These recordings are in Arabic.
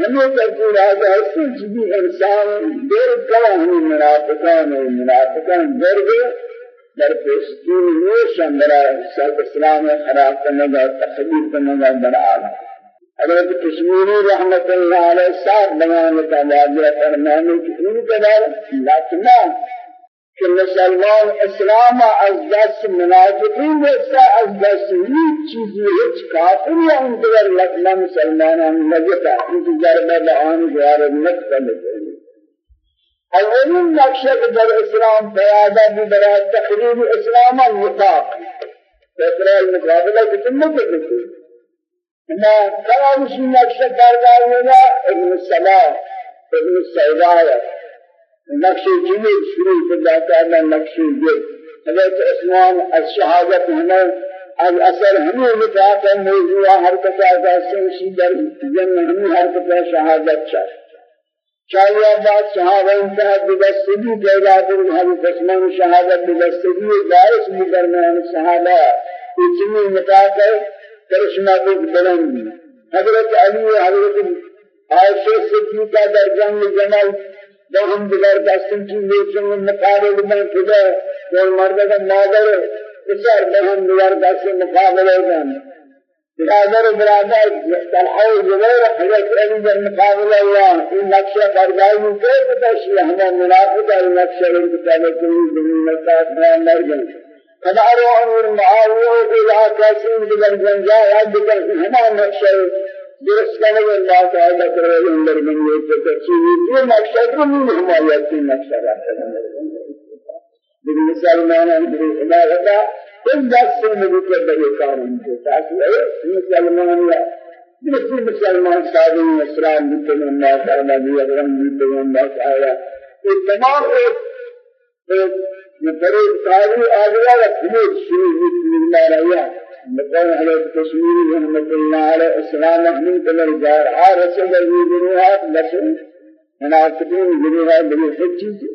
ہمیں ترکی راجہ حسن چیزی إنسان دیر کلا ہمیں منافقان و منافقان در گئے در پیشتین نوشن برا سلط إسلام خراب کرنے گا تخلیق کرنے گا در آلہ حضرت کشمیری رحمت اللہ علیہ صاحب بیان کا واجہ فرمانے کی ان قدر لاتنا کہ مسلمان اسلام از دست منافقین جیسا از دست هیچ چیزی هیچ کافر یا ان قدر لکنا مسلمانان نجتا ان ضربہ بآن جوارد نقصہ لگئی اولین نقشہ در اسلام پیادہ بھی برای تقریب اسلام الوفاق فکرہ المقابلہ کتن مکر ما كلام شيء نقش كارجاونا ابن السماء ابن السيدايا نقش جميل شروع بالله تعالى نقش جميل. حضرت عثمان الشهادة هنا الأثر همي نفاق موضوع حركة آسان شيء در جن همي حركة شهادة شاش چاہیے بات صحابہ انتہا بدستگی پیدا کر حضرت عثمان شہادت بدستگی دارس بھی درمیان صحابہ اتنی نکاح ہے کرشمہ بک بلند حضرت علی حضرت عائشہ صدیقہ در جنگ جمل بہم دیگر دستن کی لیکن مقابل میں خدا اور مرد کا نادر اسر بہم دیگر دستن مقابل ہے برادر برادر تلحو زبیر حضرت علی در مقابل اللہ این نقشہ بردائی میں کیسے تشریح ہمیں منافق ہے نقشہ رنکتابہ کوئی زمین ملتاک میں مر گئی فداروا أمر معاوية إلى كاسين بجن جنجا بجن هما نقشة درست کرنے اللہ تعالی کرے اندر من یہ تفسیر یہ نقشہ کو نہیں ہما یہ رہتا ہے لیکن مسلمان اندر عبادت اس بات سے مجھے کہ بڑے کام ہے تاکہ مسلمان یا درست مسلمان سادے اسلام بھی اللہ تعالی بھی اللہ تعالی یہ تمام الله رأيا مثلا على التشمير رحمة الله على إسلام من كل جار رسول الله جنوها لسن منافقين جنوها بني حجي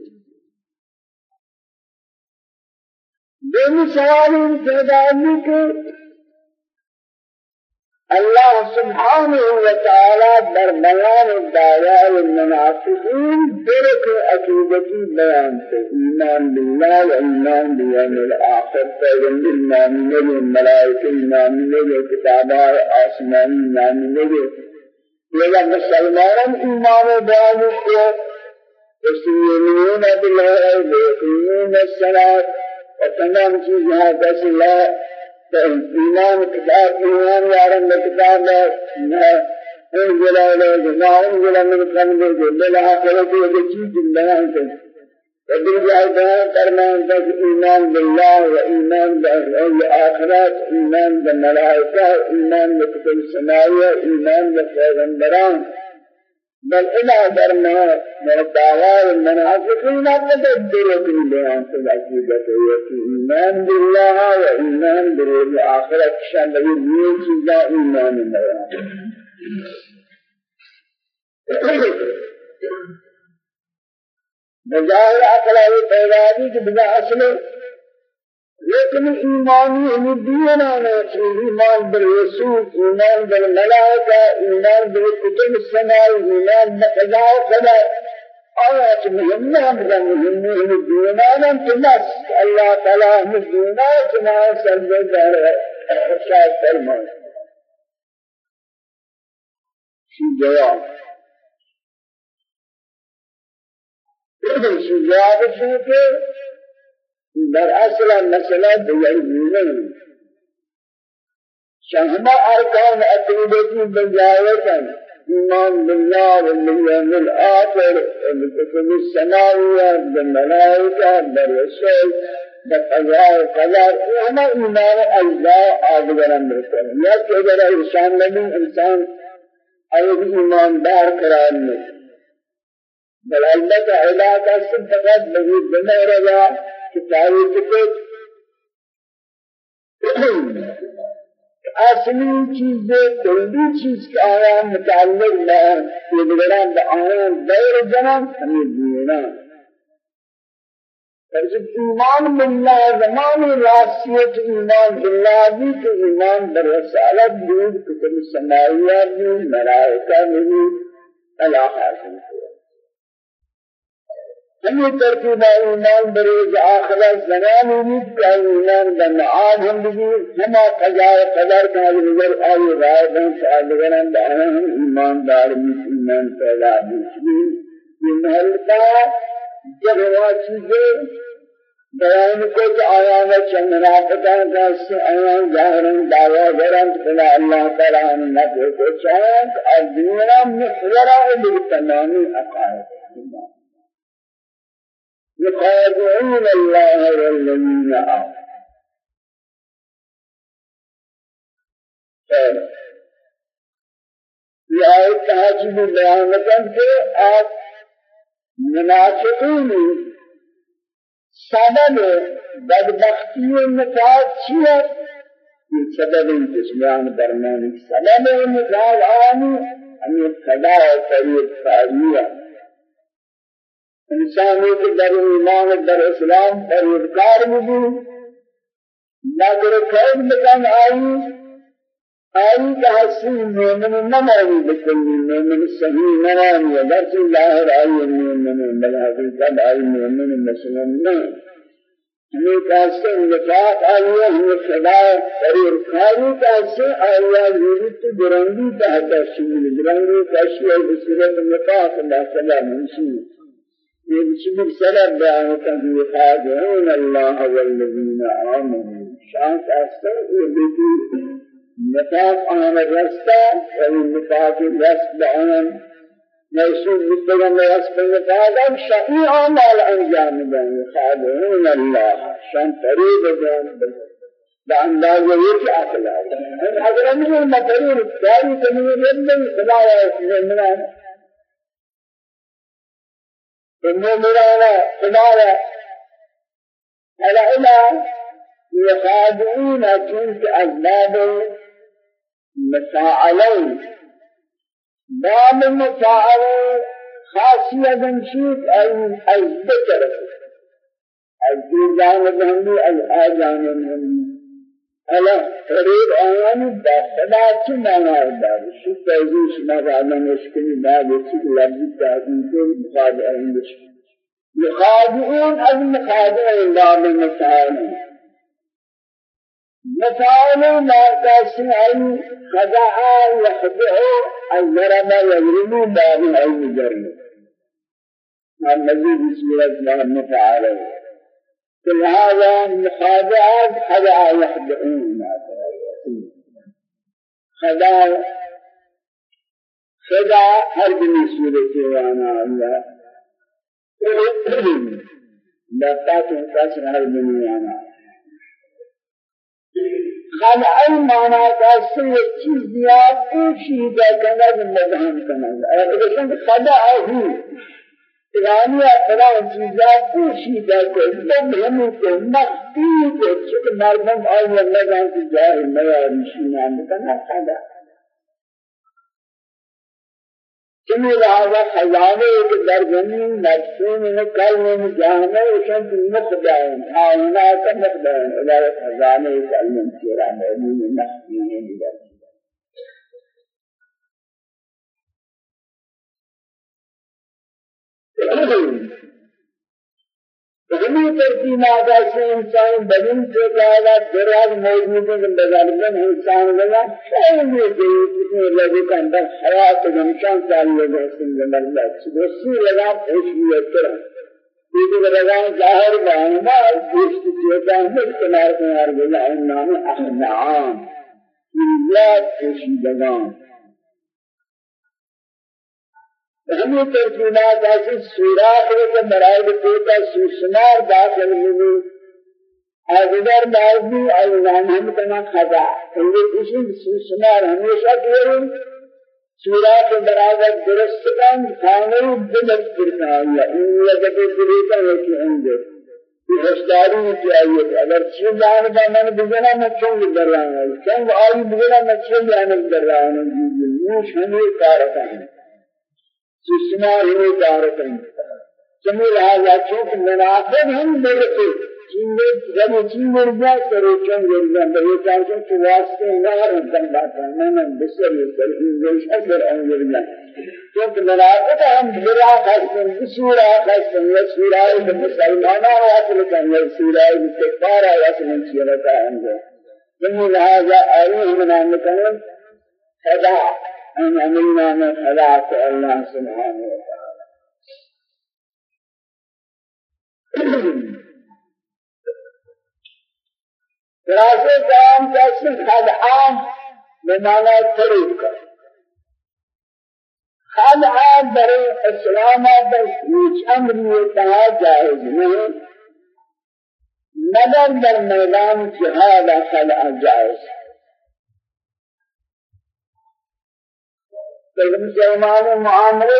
دونی سوال پیدا کہ الله سبحانه وتعالى در بيان الدعاء المنافقين درك عقيدتي بيان إيمان بالله وإيمان باليوم الآخر. فإذن الإيمان نبي الملائكة إيمان نبي كتابات آسمان إيمان نبي لذا مسلمان إيمان بيان يستيقظون بالله ويقيمون الصلاة وتمام چیز هذا الله إيمان كتاب إيمان يارن كتاب انزل إليه ما انزل من قبل جل آخرة وجيد الله وبين جاء فرمان بس إيمان بالله وإيمان بالآخرات إيمان بالملائكة إيمان بكتب السماوية إيمان بالبيغمبران بل إلى درنا من الدعوة المنافقين تبدل في بيان العقيدة إيمان بالله وإيمان بالآخرة شان لغي مين چیزا إيمان بالله بظاہر عقلائی پیدا کی بلا اصل لیکن ایمانی ہمیں دینا ہے ایمان بالرسول ایمان بالملائکہ ایمان بالکتب السماء ایمان بقضاء وقدر آیات مهمة هم مهمة هم دینا ہم تنس اللہ تعالی ہم دینا چنا سرد دار ارشاد فرمان شی جواب شی جواب شو کہ در اصل مسئلہ دیگر نہیں. شہما ارکان عقیدتی بجایتا ایمان بالله واليوم الآخر وبكتب السماوية بالملائكة بالرسول بالقضاء والقدر وما إيمان الله آدگر یا کہ اگر انسان نبی انسان ایدی ایماندار قرار نہیں بل فقط لگی بنا رضا کہ تاریخ کو اصلی چیز کلی چیز کا آیا متعلق ہے یہ بگران با آیا دور جنم ہمیں دینا ایمان بالله زمان راسیت ایمان بالله بھی کہ ایمان در رسالت بھی کتب سماویہ بھی ملائکہ بھی اللہ حاصل ہمیں ترتیب ایمان بروز آخرت زمان امید کا ایمان بمعاد ہم بھی ہما قضاء قدر کا نظر آئی رائے بن سادگران دعنا ہم ایمان دار ایمان پیدا بسلی یہ محل کا جب ہوا چیزیں بیان کو کہ آیان چند منافقان کا آیان ظاہرن دعوی درن فلا اللہ تعالیٰ نفع کو چاہت اور دنیا محورہ بالتمامی عقائد يخادعون الله والذين آمنوا. یہ آیت تحجیب بیان کرتے کہ آپ منافقین سبب بدبختی و نفاق چیئے یہ سبب انتشمیان برمانی سبب نفاق آنی ہمیں خدا و طریق فاریہ انسانی کے در ایمان در اسلام در انکار بھی نظر خیر بکن آئی آئی کا حسین مومن نمانی بکلی مومن صحیح نمانی اگر سے ظاہر آئی مومن بلا حقیقت آئی مومن مسلم نہ. ہمیں کہتے ہیں نفاق آئیہ ہمیں خدا قریر خاری کہتے ہیں آئیہ ضرورت درنگی تحت شمیل درنگی کشی ہے بصورت نفاق اللہ صلی اللہ يجب سبب بأنكم يخادعون الله والذين آمنوا. شانس أكثر يبدي نفاق عن الرسطة والنفاق الرسط عن ميسوس بستغن رسط النفاق شفيع مال أنجام بأن يخادعون الله. شان فريد بأن بأندازة يجي أخلاق هذا من المطرين الثاني تنوير يبدأ خلايا من المؤمنان خدايا العلا يخادعون كنت أسباب مفاعلين باب المفاعل خاصية شيء الذكر الجيزان الهندي الآجان الهندي ألا فريد آيان بخدا چه معنى دار شو تازیش ما بعدا مشکلی بعد چه لفظ تازیش مخادعين يخادعون المخادعين باب المسائل مسائل. ما تاسن أي خدع يخدع الضرب يضرب باب أي جرم الذي بسم الله مفعله فلهذا المخادعات خدع يخدعون خدع خدع هر سورة وأنا الله لفات انقسم هر بني وأنا خدع المعنى قاسم يچيز ديا پوشیدہ کنگ مدہم کنگ اگر خدع ہی فلانی فلان چیزا پوشیدہ کو دم ہمیں کو مخفی کو چک مردم آئی اللہ جان کی جاہر میاری شینان بکنا خدا. چمی لہذا خزانے کے در زمین مرسوم کل میں جاہنے وشن کی مخدائن آئینا کا مخدائن اللہ خزانے کا علم سیرہ مومین مخفی ہے فهمي ترتيبات سے انسان بدن سے قاعدہ دراز موجود ہے بظالمن انسان لگا شاید یہ کہ کتنے لوگوں کا اندر حیات گمشان تعلق ہے سن اللہ دوسری لگا خوشی طرح یہ لگا ظاہر بہانا دوست چیتا ہے کنار کنار بلا نام احنعام یہ خوشی لگان ہمیں ترجمات ایسی سوراخ کے مرائد کوتا سوسمار داخل ہوئی اگر بعضی ایمان ہم کنا خدا. یہ اسی سوسمار ہمیشہ کیے سوراخ برابر درست کن خانے دلت کرنا ہے یہ جب دلی کا ہے کہ ہم دے یہ ہوشیاری چاہیے اگر چھ جان کا من بجنا میں چنگ در رہا ہے چنگ آئی بجنا میں چھ جان در رہا ہوں یہ شامل کار ہے جسما ہی دارتن جمی لہذا چونکہ منافق ہم میرے چیزیں جب چیزیں جا کرے چن گرنا بے چانچوں کے واسطے نار ہم بات ہے میں بسر یہ انگلش اثر انگلنا کیونکہ ملائکہ ہم برا خاصن بسورا خاصن یا سورا مسلمانوں واصل کن یا سورا استغفار واصل کیا رہتا ہے من هذا أريه من أنكم خدع أن أمرنا من خدعت الله سبحانه وتعالى. خلاصه کام کسی خدعان بمعنى طریق خدعان در اسلام در هیچ امری اتحا جائز نہیں مگر در میدان جهاد خدع جائز مسلمان معاملے